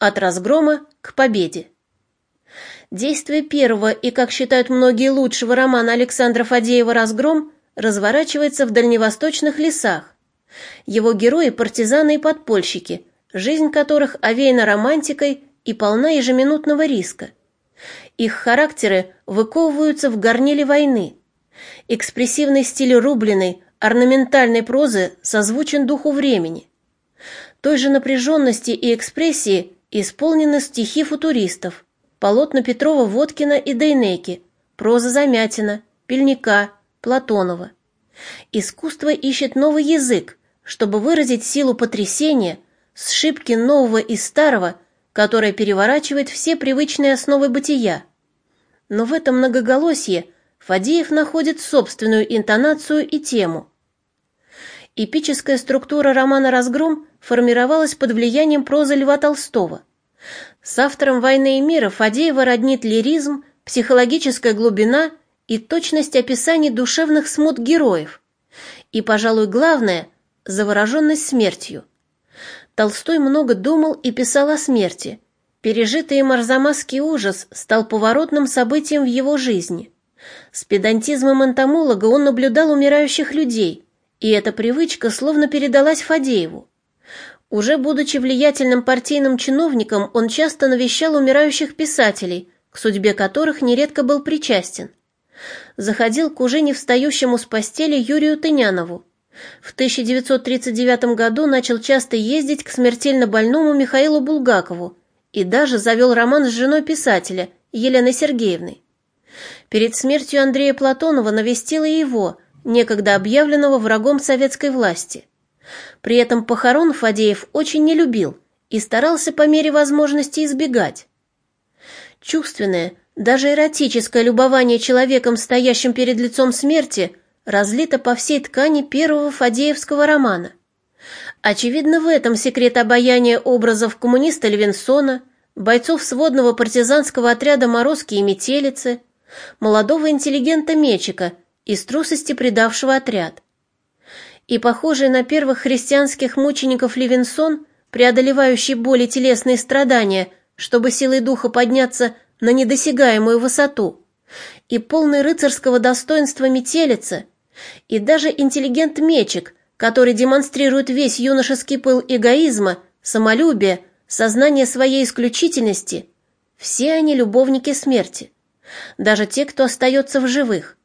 От разгрома к победе. Действие первого и, как считают многие, лучшего романа Александра Фадеева «Разгром» разворачивается в дальневосточных лесах. Его герои – партизаны и подпольщики, жизнь которых овеяна романтикой и полна ежеминутного риска. Их характеры выковываются в горниле войны. Экспрессивный стиль рубленой, орнаментальной прозы созвучен духу времени. Той же напряженности и экспрессии исполнены стихи футуристов, полотна Петрова-Водкина и Дейнеки, проза Замятина, Пельника, Платонова. Искусство ищет новый язык, чтобы выразить силу потрясения, сшибки нового и старого, которое переворачивает все привычные основы бытия. Но в этом многоголосье Фадеев находит собственную интонацию и тему. Эпическая структура романа «Разгром» формировалась под влиянием прозы Льва Толстого. С автором «Войны и мира» Фадеева роднит лиризм, психологическая глубина и точность описаний душевных смут героев. И, пожалуй, главное – завороженность смертью. Толстой много думал и писал о смерти. Пережитый им арзамасский ужас стал поворотным событием в его жизни. С педантизмом энтомолога он наблюдал умирающих людей, и эта привычка словно передалась Фадееву. Уже будучи влиятельным партийным чиновником, он часто навещал умирающих писателей, к судьбе которых нередко был причастен. Заходил к уже не встающему с постели Юрию Тынянову. В 1939 году начал часто ездить к смертельно больному Михаилу Булгакову и даже завел роман с женой писателя Еленой Сергеевной. Перед смертью Андрея Платонова навестила его, некогда объявленного врагом советской власти. При этом похорон Фадеев очень не любил и старался по мере возможности избегать. Чувственное, даже эротическое любование человеком, стоящим перед лицом смерти, разлито по всей ткани первого фадеевского романа. Очевидно, в этом секрет обаяния образов коммуниста Левинсона, бойцов сводного партизанского отряда «Морозки» и «Метелицы», молодого интеллигента Мечика, из трусости предавшего отряд и похожий на первых христианских мучеников Левинсон, преодолевающий боли телесные страдания, чтобы силой духа подняться на недосягаемую высоту, и полный рыцарского достоинства метелица, и даже интеллигент-мечик, который демонстрирует весь юношеский пыл эгоизма, самолюбия, сознание своей исключительности, все они любовники смерти, даже те, кто остается в живых.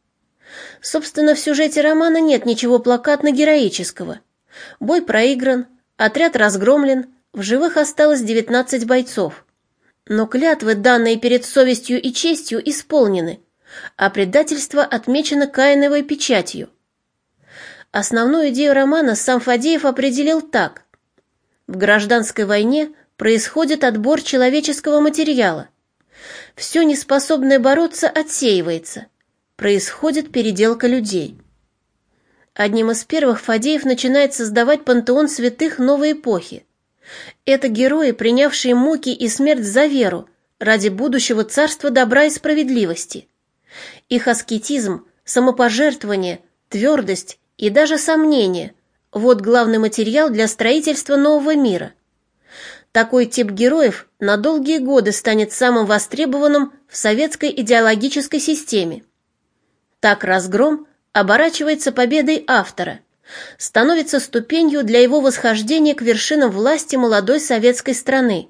Собственно, в сюжете романа нет ничего плакатно-героического. Бой проигран, отряд разгромлен, в живых осталось 19 бойцов. Но клятвы, данные перед совестью и честью, исполнены, а предательство отмечено Каиновой печатью. Основную идею романа сам Фадеев определил так. В гражданской войне происходит отбор человеческого материала. Все неспособное бороться отсеивается – происходит переделка людей. Одним из первых Фадеев начинает создавать пантеон святых новой эпохи. Это герои, принявшие муки и смерть за веру, ради будущего царства добра и справедливости. Их аскетизм, самопожертвование, твердость и даже сомнение – вот главный материал для строительства нового мира. Такой тип героев на долгие годы станет самым востребованным в советской идеологической системе. Так разгром оборачивается победой автора, становится ступенью для его восхождения к вершинам власти молодой советской страны.